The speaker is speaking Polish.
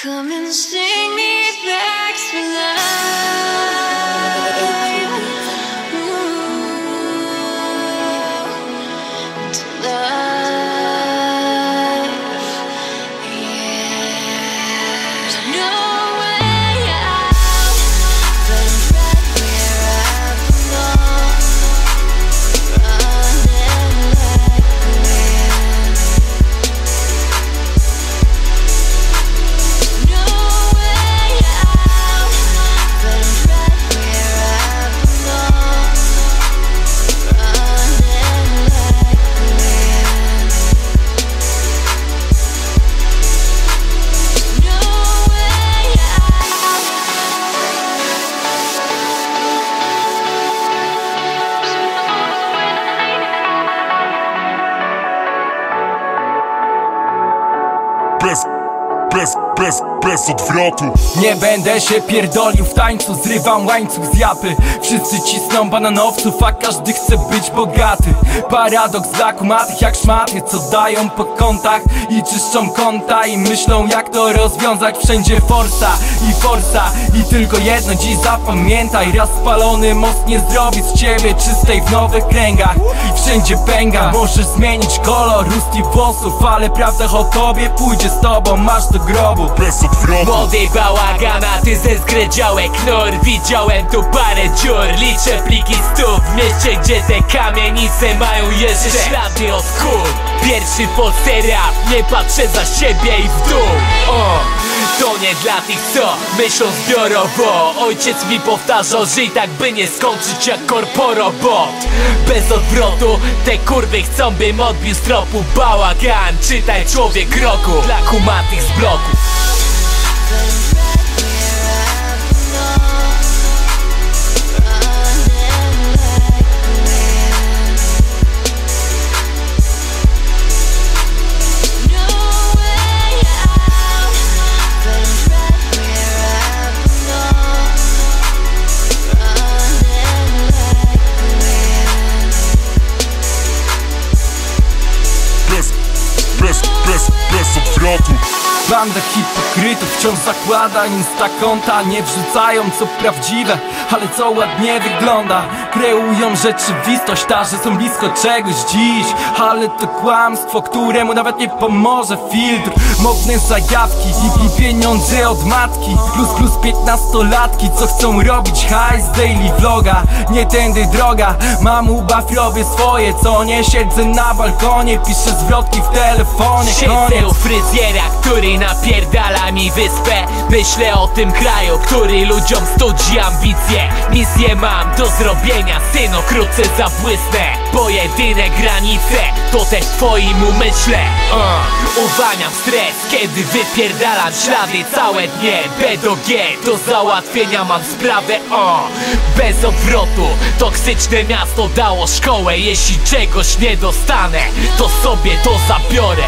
Come and sing me back to life. Bez, bez, bez, bez odwrotu. Nie będę się pierdolił w tańcu Zrywam łańcuch z japy. Wszyscy cisną bananowców, a każdy chce być bogaty. Paradoks dla kumatych jak szmaty Co dają po kątach i czyszczą kąta I myślą jak to rozwiązać. Wszędzie forsa i forsa I tylko jedno dziś zapamiętaj. Raz spalony most nie zrobi z ciebie czystej w nowych kręgach. Wszędzie pęga, możesz zmienić kolor ust i włosów Ale prawda o tobie pójdzie z tobą Masz do grobu. Bez Młody bałagana, ty ze zgredziałek knur Widziałem tu parę dziur, liczę pliki stów. W mieście, gdzie te kamienice mają jeszcze ślady od kul Pierwszy rap, nie patrzę za siebie i w dół. O, To nie dla tych, co myślą zbiorowo. Ojciec mi powtarzał, żyj tak, by nie skończyć jak korporobot. Bez odwrotu, te kurwy chcą, bym odbił z tropu bałagan. Czytaj człowiek roku, dla kumatych z bloku Bez, bez, bez, bez odwrotu Banda hipokrytów wciąż zakłada instakonta Nie wrzucają co prawdziwe, ale co ładnie wygląda? Kreują rzeczywistość, ta, że są blisko czegoś dziś. Ale to kłamstwo, któremu nawet nie pomoże filtr. Modne zajawki i, pieniądze od matki. Plus plus piętnastolatki, co chcą robić hajs daily vloga. Nie tędy droga, mam ubaw, robię swoje Co nie siedzę na balkonie, piszę zwrotki w telefonie. Siedzę u fryzjera, który napierdala mi wyspę. Myślę o tym kraju, który ludziom studzi ambicje Misję mam do zrobienia, syno, wkrótce zabłysnę Bo jedyne granice to też twoim umyśle uh. Uwalniam stres, kiedy wypierdalam ślady całe dnie B do G, do załatwienia mam sprawę uh. Bez odwrotu, toksyczne miasto dało szkołę Jeśli czegoś nie dostanę, to sobie to zabiorę